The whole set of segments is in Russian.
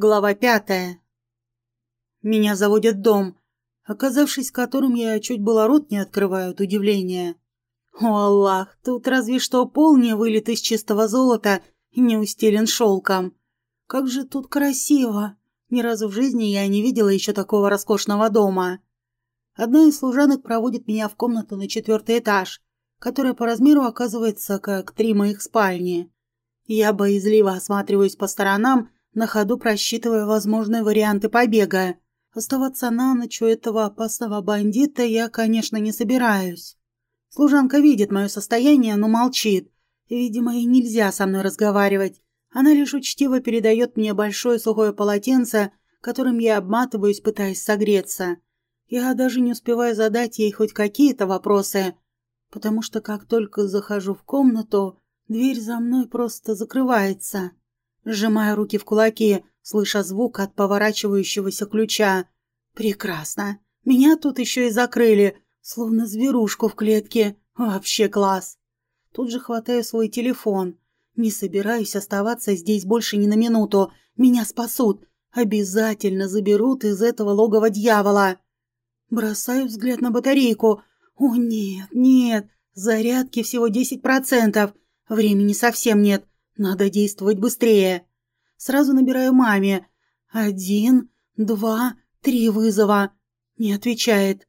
Глава пятая. Меня заводят дом, оказавшись в котором я чуть было рот не открываю от удивления. О, Аллах, тут разве что пол не вылит из чистого золота и не устелен шелком. Как же тут красиво! Ни разу в жизни я не видела еще такого роскошного дома. Одна из служанок проводит меня в комнату на четвертый этаж, которая по размеру оказывается как три моих спальни. Я боязливо осматриваюсь по сторонам, на ходу просчитывая возможные варианты побега. Оставаться на ночь у этого опасного бандита я, конечно, не собираюсь. Служанка видит мое состояние, но молчит. Видимо, ей нельзя со мной разговаривать. Она лишь учтиво передает мне большое сухое полотенце, которым я обматываюсь, пытаясь согреться. Я даже не успеваю задать ей хоть какие-то вопросы, потому что как только захожу в комнату, дверь за мной просто закрывается сжимая руки в кулаки, слыша звук от поворачивающегося ключа. «Прекрасно! Меня тут еще и закрыли, словно зверушку в клетке. Вообще класс!» Тут же хватаю свой телефон. Не собираюсь оставаться здесь больше ни на минуту. Меня спасут. Обязательно заберут из этого логова дьявола. Бросаю взгляд на батарейку. О, нет, нет. Зарядки всего 10%. Времени совсем нет. Надо действовать быстрее. Сразу набираю маме. Один, два, три вызова. Не отвечает.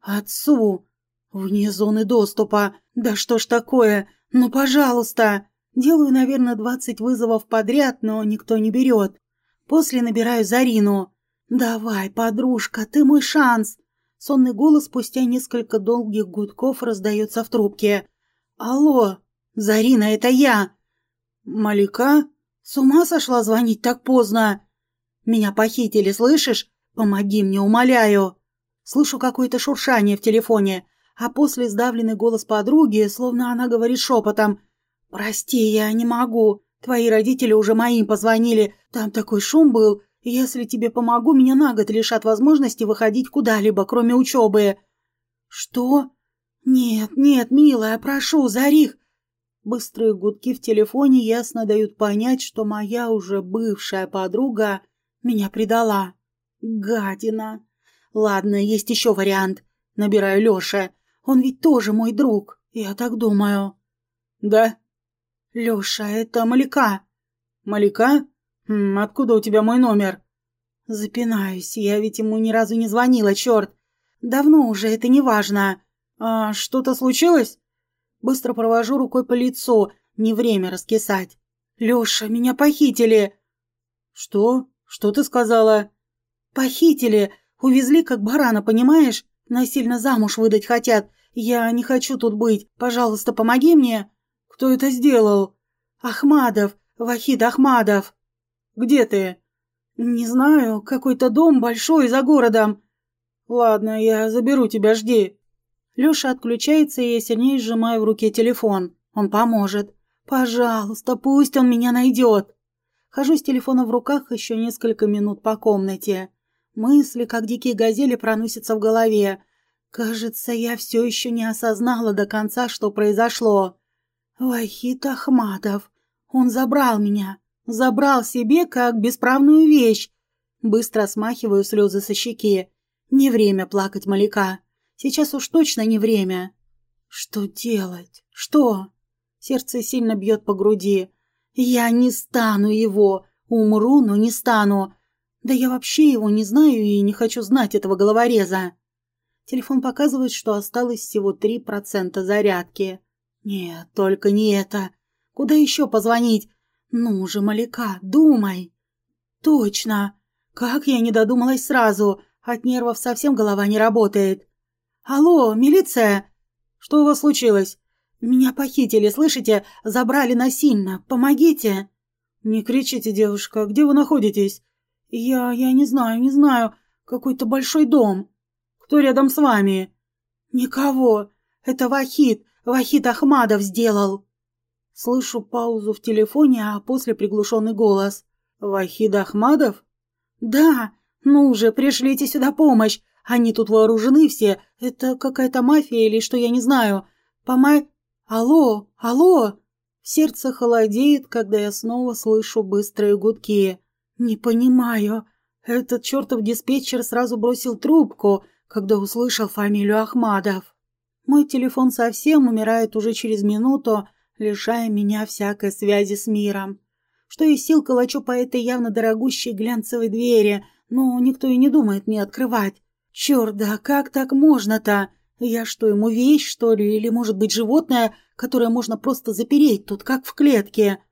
Отцу. Вне зоны доступа. Да что ж такое? Ну, пожалуйста. Делаю, наверное, двадцать вызовов подряд, но никто не берет. После набираю Зарину. «Давай, подружка, ты мой шанс!» Сонный голос спустя несколько долгих гудков раздается в трубке. «Алло, Зарина, это я!» «Малика? С ума сошла звонить так поздно? Меня похитили, слышишь? Помоги мне, умоляю!» Слышу какое-то шуршание в телефоне, а после сдавленный голос подруги, словно она говорит шепотом. «Прости, я не могу. Твои родители уже моим позвонили. Там такой шум был. Если тебе помогу, меня на год лишат возможности выходить куда-либо, кроме учебы». «Что?» «Нет, нет, милая, прошу, Зарих, Быстрые гудки в телефоне ясно дают понять, что моя уже бывшая подруга меня предала. Гадина. Ладно, есть еще вариант. Набираю Лёше. Он ведь тоже мой друг, я так думаю. Да. Лёша, это Малика. Малика? Хм, откуда у тебя мой номер? Запинаюсь, я ведь ему ни разу не звонила, черт. Давно уже, это не важно. А что-то случилось? Быстро провожу рукой по лицу, не время раскисать. «Лёша, меня похитили!» «Что? Что ты сказала?» «Похитили! Увезли как барана, понимаешь? Насильно замуж выдать хотят. Я не хочу тут быть. Пожалуйста, помоги мне!» «Кто это сделал?» «Ахмадов! Вахид Ахмадов!» «Где ты?» «Не знаю. Какой-то дом большой за городом». «Ладно, я заберу тебя, жди». Лёша отключается, и я сильнее сжимаю в руке телефон. Он поможет. Пожалуйста, пусть он меня найдет. Хожу с телефоном в руках еще несколько минут по комнате. Мысли, как дикие газели, проносятся в голове. Кажется, я все еще не осознала до конца, что произошло. Вахит Ахматов. Он забрал меня. Забрал себе как бесправную вещь. Быстро смахиваю слезы со щеки. Не время плакать, Маляка. Сейчас уж точно не время. Что делать? Что? Сердце сильно бьет по груди. Я не стану его. Умру, но не стану. Да я вообще его не знаю и не хочу знать этого головореза. Телефон показывает, что осталось всего три процента зарядки. Нет, только не это. Куда еще позвонить? Ну же, Маляка, думай. Точно. Как я не додумалась сразу. От нервов совсем голова не работает. «Алло, милиция!» «Что у вас случилось?» «Меня похитили, слышите? Забрали насильно. Помогите!» «Не кричите, девушка. Где вы находитесь?» «Я... я не знаю, не знаю. Какой-то большой дом». «Кто рядом с вами?» «Никого. Это Вахид. Вахид Ахмадов сделал». Слышу паузу в телефоне, а после приглушенный голос. «Вахид Ахмадов?» «Да. Ну уже, пришлите сюда помощь. Они тут вооружены все. Это какая-то мафия или что, я не знаю. Помай... Алло, алло!» Сердце холодеет, когда я снова слышу быстрые гудки. «Не понимаю. Этот чертов диспетчер сразу бросил трубку, когда услышал фамилию Ахмадов. Мой телефон совсем умирает уже через минуту, лишая меня всякой связи с миром. Что и сил калачу по этой явно дорогущей глянцевой двери, но никто и не думает мне открывать. Черт, да как так можно-то? Я что, ему вещь, что ли, или, может быть, животное, которое можно просто запереть тут, как в клетке?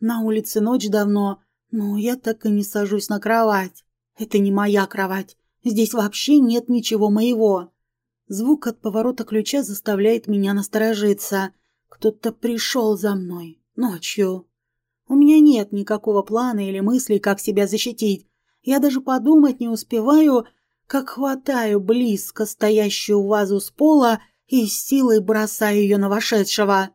На улице ночь давно, но я так и не сажусь на кровать. Это не моя кровать. Здесь вообще нет ничего моего. Звук от поворота ключа заставляет меня насторожиться. Кто-то пришел за мной. Ночью. У меня нет никакого плана или мысли, как себя защитить. Я даже подумать не успеваю, как хватаю близко стоящую вазу с пола и силой бросаю ее на вошедшего.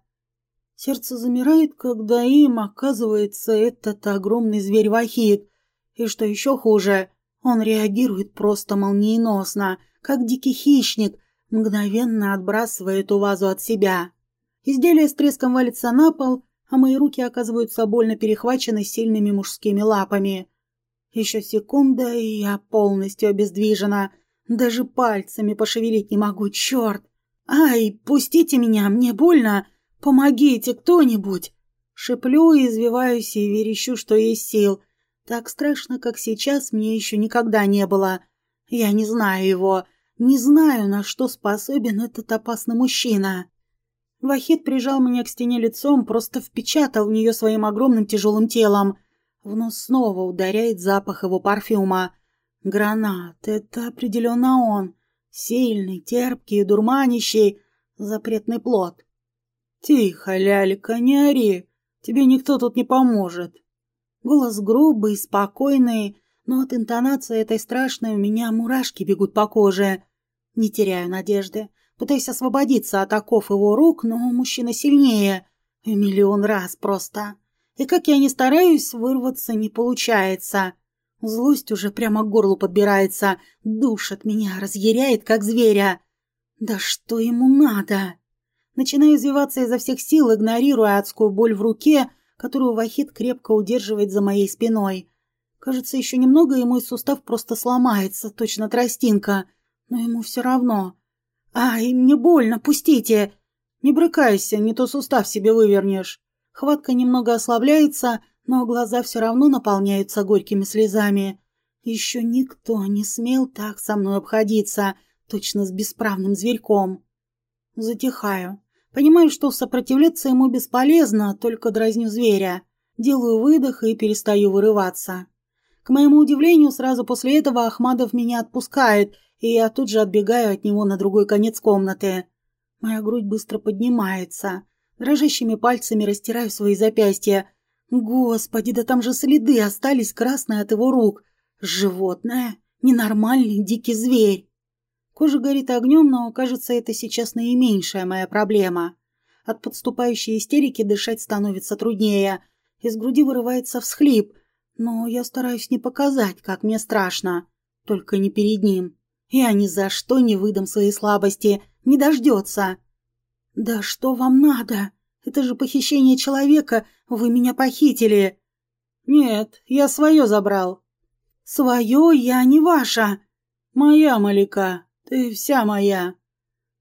Сердце замирает, когда им оказывается этот огромный зверь Вахид. И что еще хуже, он реагирует просто молниеносно, как дикий хищник, мгновенно отбрасывая эту вазу от себя. Изделие с треском валится на пол, а мои руки оказываются больно перехвачены сильными мужскими лапами. Еще секунда, и я полностью обездвижена. Даже пальцами пошевелить не могу, черт! «Ай, пустите меня, мне больно! Помогите кто-нибудь!» Шиплю, извиваюсь и верещу, что есть сил. Так страшно, как сейчас, мне еще никогда не было. Я не знаю его, не знаю, на что способен этот опасный мужчина. Вахид прижал меня к стене лицом, просто впечатал в нее своим огромным тяжелым телом — в нос снова ударяет запах его парфюма. Гранат — это определенно он. Сильный, терпкий, дурманящий, запретный плод. «Тихо, лялька, не ори, тебе никто тут не поможет». Голос грубый, спокойный, но от интонации этой страшной у меня мурашки бегут по коже. Не теряю надежды, пытаюсь освободиться от оков его рук, но мужчина сильнее. В миллион раз просто. И как я не стараюсь, вырваться не получается. Злость уже прямо к горлу подбирается, душит меня, разъяряет, как зверя. Да что ему надо? Начинаю извиваться изо всех сил, игнорируя адскую боль в руке, которую Вахид крепко удерживает за моей спиной. Кажется, еще немного, и мой сустав просто сломается, точно тростинка. Но ему все равно. «Ай, мне больно, пустите!» «Не брыкайся, не то сустав себе вывернешь». Хватка немного ослабляется, но глаза все равно наполняются горькими слезами. Еще никто не смел так со мной обходиться, точно с бесправным зверьком. Затихаю. Понимаю, что сопротивляться ему бесполезно, только дразню зверя. Делаю выдох и перестаю вырываться. К моему удивлению, сразу после этого Ахмадов меня отпускает, и я тут же отбегаю от него на другой конец комнаты. Моя грудь быстро поднимается. Дрожащими пальцами растираю свои запястья. Господи, да там же следы остались красные от его рук. Животное. Ненормальный дикий зверь. Кожа горит огнем, но, кажется, это сейчас наименьшая моя проблема. От подступающей истерики дышать становится труднее. Из груди вырывается всхлип. Но я стараюсь не показать, как мне страшно. Только не перед ним. Я ни за что не выдам своей слабости. Не дождется. «Да что вам надо? Это же похищение человека. Вы меня похитили». «Нет, я свое забрал». «Свое я не ваша». «Моя, Малика. Ты вся моя».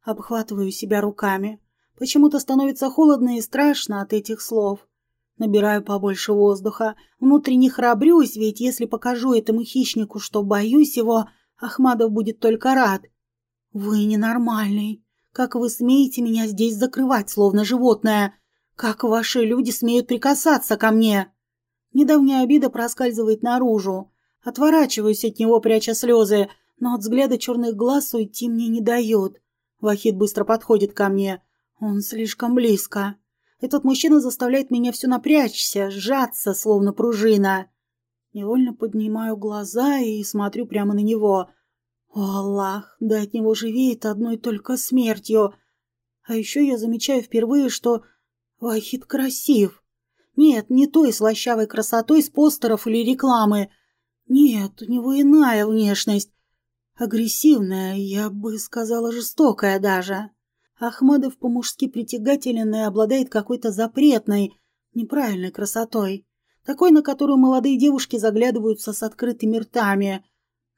Обхватываю себя руками. Почему-то становится холодно и страшно от этих слов. Набираю побольше воздуха. Внутренне храбрюсь, ведь если покажу этому хищнику, что боюсь его, Ахмадов будет только рад. «Вы ненормальный. Как вы смеете меня здесь закрывать, словно животное? Как ваши люди смеют прикасаться ко мне?» Недавняя обида проскальзывает наружу. Отворачиваюсь от него, пряча слезы, но от взгляда черных глаз уйти мне не дает. Вахид быстро подходит ко мне. Он слишком близко. Этот мужчина заставляет меня все напрячься, сжаться, словно пружина. Невольно поднимаю глаза и смотрю прямо на него. О, Аллах, да от него живеет одной только смертью. А еще я замечаю впервые, что Вахид красив. Нет, не той слащавой красотой с постеров или рекламы. Нет, у него иная внешность. Агрессивная, я бы сказала, жестокая даже. Ахмадов по-мужски притягателен и обладает какой-то запретной, неправильной красотой. Такой, на которую молодые девушки заглядываются с открытыми ртами.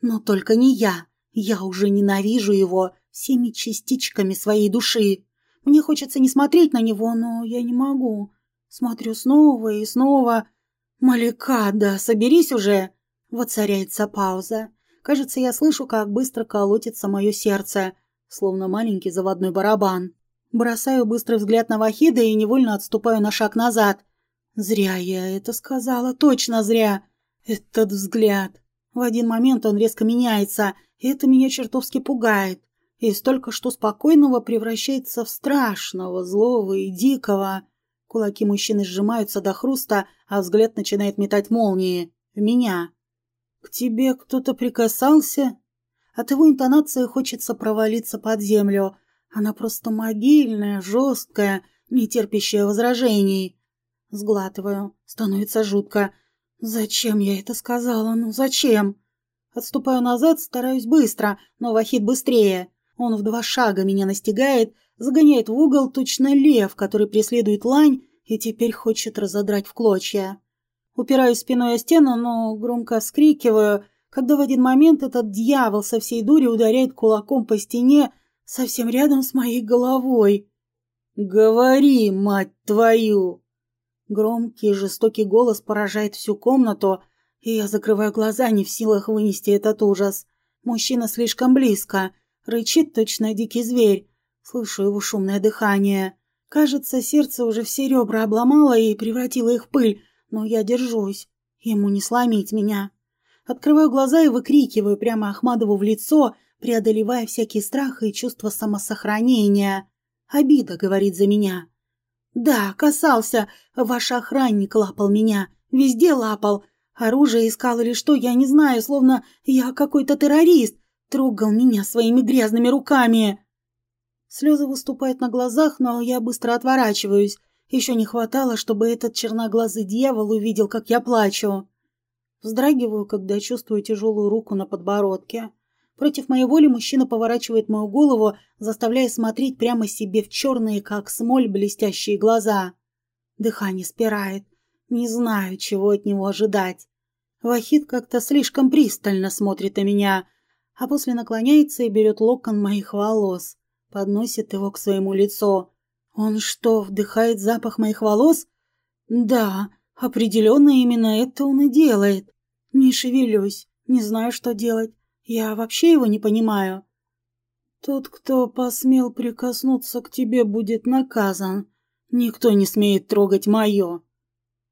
Но только не я. Я уже ненавижу его всеми частичками своей души. Мне хочется не смотреть на него, но я не могу. Смотрю снова и снова. «Малика, да соберись уже!» Воцаряется пауза. Кажется, я слышу, как быстро колотится мое сердце, словно маленький заводной барабан. Бросаю быстрый взгляд на Вахида и невольно отступаю на шаг назад. Зря я это сказала, точно зря. Этот взгляд. В один момент он резко меняется, и это меня чертовски пугает. И столько что спокойного превращается в страшного, злого и дикого. Кулаки мужчины сжимаются до хруста, а взгляд начинает метать молнии. В меня. «К тебе кто-то прикасался?» От его интонации хочется провалиться под землю. Она просто могильная, жесткая, не терпящая возражений. Сглатываю. Становится жутко. Зачем я это сказала? Ну зачем? Отступаю назад, стараюсь быстро, но Вахид быстрее. Он в два шага меня настигает, загоняет в угол точно лев, который преследует лань и теперь хочет разодрать в клочья. Упираюсь спиной о стену, но громко вскрикиваю, когда в один момент этот дьявол со всей дури ударяет кулаком по стене совсем рядом с моей головой. «Говори, мать твою!» Громкий жестокий голос поражает всю комнату, и я закрываю глаза, не в силах вынести этот ужас. Мужчина слишком близко, рычит точно дикий зверь. Слышу его шумное дыхание. Кажется, сердце уже все ребра обломало и превратило их в пыль, но я держусь. Ему не сломить меня. Открываю глаза и выкрикиваю прямо Ахмадову в лицо, преодолевая всякие страхи и чувство самосохранения. Обида говорит за меня. «Да, касался. Ваш охранник лапал меня. Везде лапал. Оружие искал или что, я не знаю, словно я какой-то террорист. Трогал меня своими грязными руками». Слезы выступают на глазах, но я быстро отворачиваюсь. Еще не хватало, чтобы этот черноглазый дьявол увидел, как я плачу. Вздрагиваю, когда чувствую тяжелую руку на подбородке. Против моей воли мужчина поворачивает мою голову, заставляя смотреть прямо себе в черные, как смоль, блестящие глаза. Дыхание спирает. Не знаю, чего от него ожидать. Вахид как-то слишком пристально смотрит на меня, а после наклоняется и берет локон моих волос, подносит его к своему лицу. Он что, вдыхает запах моих волос? Да, определенно именно это он и делает. Не шевелюсь, не знаю, что делать. Я вообще его не понимаю. Тот, кто посмел прикоснуться к тебе, будет наказан. Никто не смеет трогать мое.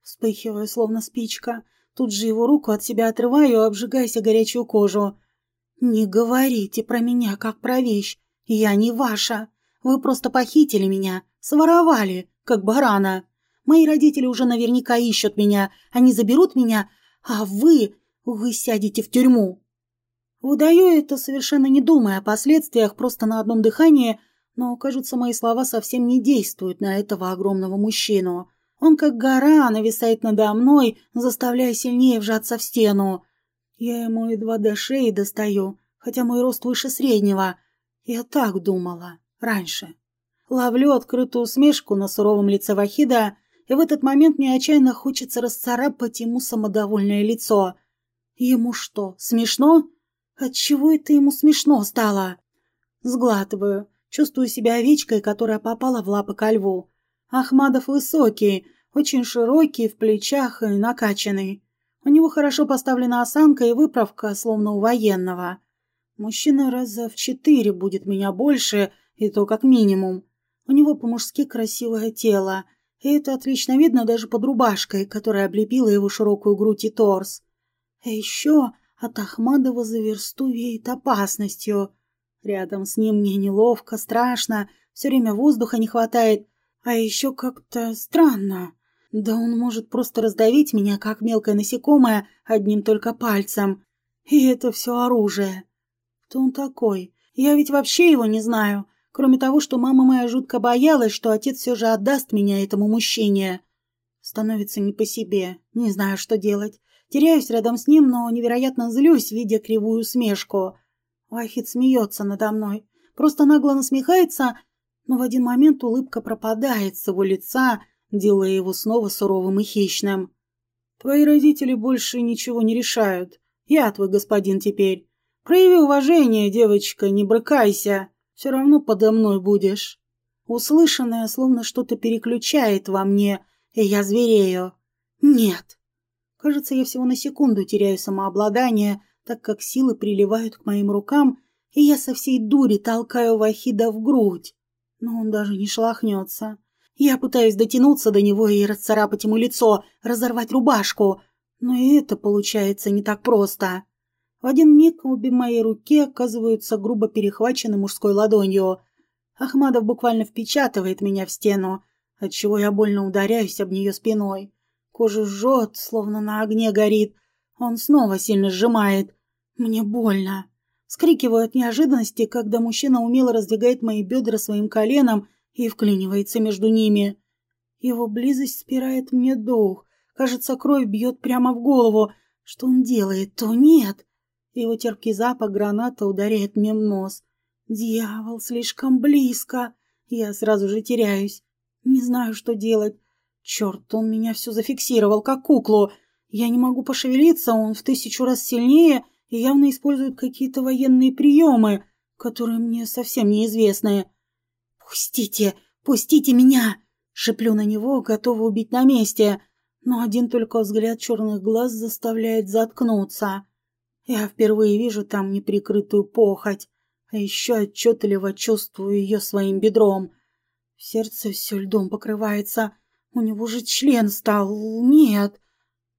Вспыхиваю, словно спичка. Тут же его руку от себя отрываю, обжигаясь горячую кожу. «Не говорите про меня, как про вещь. Я не ваша. Вы просто похитили меня, своровали, как барана. Мои родители уже наверняка ищут меня. Они заберут меня, а вы... вы сядете в тюрьму». Выдаю это, совершенно не думая о последствиях, просто на одном дыхании, но, кажется, мои слова совсем не действуют на этого огромного мужчину. Он как гора нависает надо мной, заставляя сильнее вжаться в стену. Я ему едва до шеи достаю, хотя мой рост выше среднего. Я так думала. Раньше. Ловлю открытую усмешку на суровом лице Вахида, и в этот момент мне отчаянно хочется расцарапать ему самодовольное лицо. Ему что, смешно? Отчего это ему смешно стало? Сглатываю, чувствую себя овечкой, которая попала в лапы ко льву. Ахмадов высокий, очень широкий, в плечах и накачанный. У него хорошо поставлена осанка и выправка, словно у военного. Мужчина раза в четыре будет меня больше, и то как минимум. У него по-мужски красивое тело, и это отлично видно даже под рубашкой, которая облепила его широкую грудь и торс. А еще от Ахмадова за версту веет опасностью. Рядом с ним мне неловко, страшно, все время воздуха не хватает, а еще как-то странно. Да он может просто раздавить меня, как мелкое насекомое, одним только пальцем. И это все оружие. Кто он такой? Я ведь вообще его не знаю. Кроме того, что мама моя жутко боялась, что отец все же отдаст меня этому мужчине. Становится не по себе. Не знаю, что делать. Теряюсь рядом с ним, но невероятно злюсь, видя кривую смешку. Вахид смеется надо мной. Просто нагло насмехается, но в один момент улыбка пропадает с его лица, делая его снова суровым и хищным. Твои родители больше ничего не решают. Я твой господин теперь. Прояви уважение, девочка, не брыкайся. Все равно подо мной будешь. Услышанное словно что-то переключает во мне, и я зверею. Нет. Кажется, я всего на секунду теряю самообладание, так как силы приливают к моим рукам, и я со всей дури толкаю Вахида в грудь. Но он даже не шелохнется. Я пытаюсь дотянуться до него и расцарапать ему лицо, разорвать рубашку, но и это получается не так просто. В один миг обе мои руки оказываются грубо перехвачены мужской ладонью. Ахмадов буквально впечатывает меня в стену, отчего я больно ударяюсь об нее спиной. Кожу жжет, словно на огне горит. Он снова сильно сжимает. Мне больно. Скрикиваю от неожиданности, когда мужчина умело раздвигает мои бедра своим коленом и вклинивается между ними. Его близость спирает мне дух. Кажется, кровь бьет прямо в голову. Что он делает, то нет. Его терпкий запах граната ударяет мне в нос. Дьявол, слишком близко. Я сразу же теряюсь. Не знаю, что делать. Черт, он меня все зафиксировал, как куклу. Я не могу пошевелиться, он в тысячу раз сильнее и явно использует какие-то военные приемы, которые мне совсем неизвестны. «Пустите! Пустите меня!» Шеплю на него, готова убить на месте, но один только взгляд черных глаз заставляет заткнуться. Я впервые вижу там неприкрытую похоть, а еще отчетливо чувствую ее своим бедром. Сердце все льдом покрывается. У него же член стал. Нет.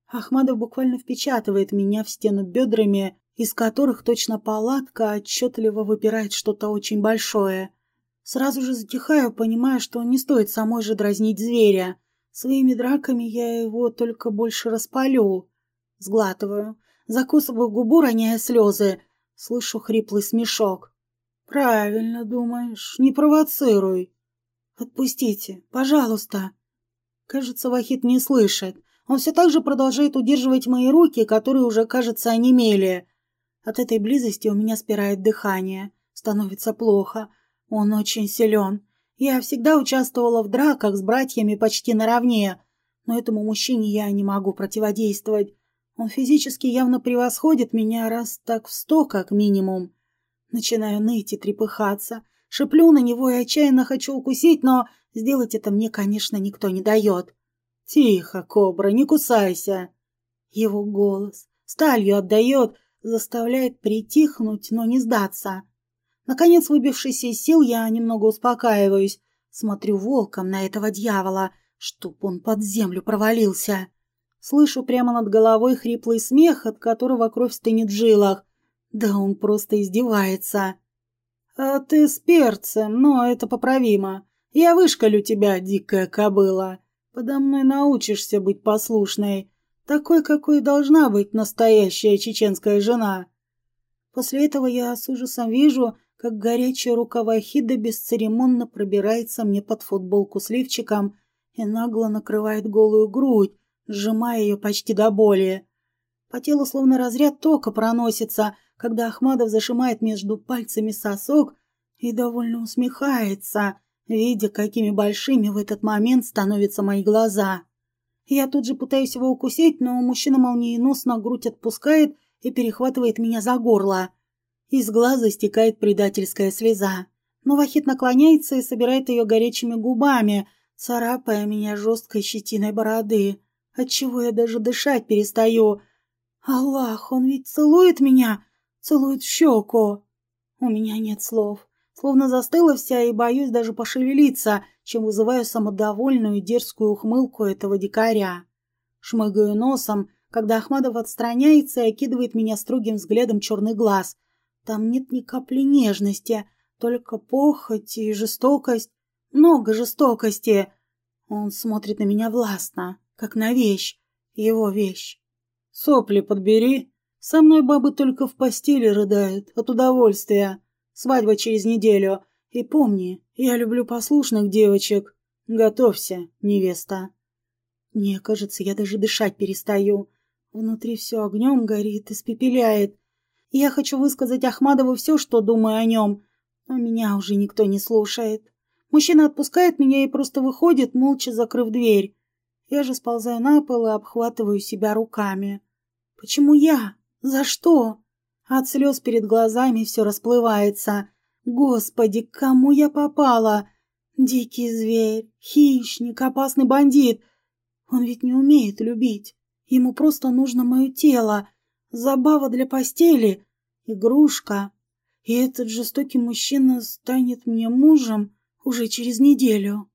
Ахмадов буквально впечатывает меня в стену бедрами, из которых точно палатка отчетливо выпирает что-то очень большое. Сразу же затихаю, понимая, что не стоит самой же дразнить зверя. Своими драками я его только больше распалю. Сглатываю, закусываю губу, роняя слезы. Слышу хриплый смешок. «Правильно думаешь, не провоцируй. Отпустите, пожалуйста». Кажется, Вахид не слышит. Он все так же продолжает удерживать мои руки, которые уже, кажется, онемели. От этой близости у меня спирает дыхание. Становится плохо. Он очень силен. Я всегда участвовала в драках с братьями почти наравне, но этому мужчине я не могу противодействовать. Он физически явно превосходит меня раз так в сто, как минимум. Начинаю ныть и трепыхаться. Шеплю на него и отчаянно хочу укусить, но сделать это мне, конечно, никто не дает. «Тихо, кобра, не кусайся!» Его голос сталью отдает, заставляет притихнуть, но не сдаться. Наконец, выбившись из сил, я немного успокаиваюсь. Смотрю волком на этого дьявола, чтоб он под землю провалился. Слышу прямо над головой хриплый смех, от которого кровь стынет в жилах. Да он просто издевается. «А ты с перцем, но это поправимо. Я вышкалю тебя, дикая кобыла. Подо мной научишься быть послушной, такой, какой должна быть настоящая чеченская жена». После этого я с ужасом вижу, как горячая рука Вахида бесцеремонно пробирается мне под футболку с лифчиком и нагло накрывает голую грудь, сжимая ее почти до боли. По телу словно разряд тока проносится, когда Ахмадов зажимает между пальцами сосок и довольно усмехается, видя, какими большими в этот момент становятся мои глаза. Я тут же пытаюсь его укусить, но мужчина молниеносно грудь отпускает и перехватывает меня за горло. Из глаза стекает предательская слеза. Но Вахит наклоняется и собирает ее горячими губами, царапая меня жесткой щетиной бороды, отчего я даже дышать перестаю. Аллах, он ведь целует меня, целует в щеку. У меня нет слов. Словно застыла вся и боюсь даже пошевелиться, чем вызываю самодовольную дерзкую ухмылку этого дикаря. Шмыгаю носом, когда Ахмадов отстраняется и окидывает меня строгим взглядом черный глаз — там нет ни капли нежности, только похоть и жестокость. Много жестокости. Он смотрит на меня властно, как на вещь. Его вещь. Сопли подбери. Со мной бабы только в постели рыдают от удовольствия. Свадьба через неделю. И помни, я люблю послушных девочек. Готовься, невеста. Мне кажется, я даже дышать перестаю. Внутри все огнем горит, испепеляет. Я хочу высказать Ахмадову все, что думаю о нем, но меня уже никто не слушает. Мужчина отпускает меня и просто выходит, молча закрыв дверь. Я же сползаю на пол и обхватываю себя руками. Почему я? За что? От слез перед глазами все расплывается. Господи, к кому я попала? Дикий зверь, хищник, опасный бандит. Он ведь не умеет любить. Ему просто нужно мое тело. Забава для постели. Игрушка. И этот жестокий мужчина станет мне мужем уже через неделю.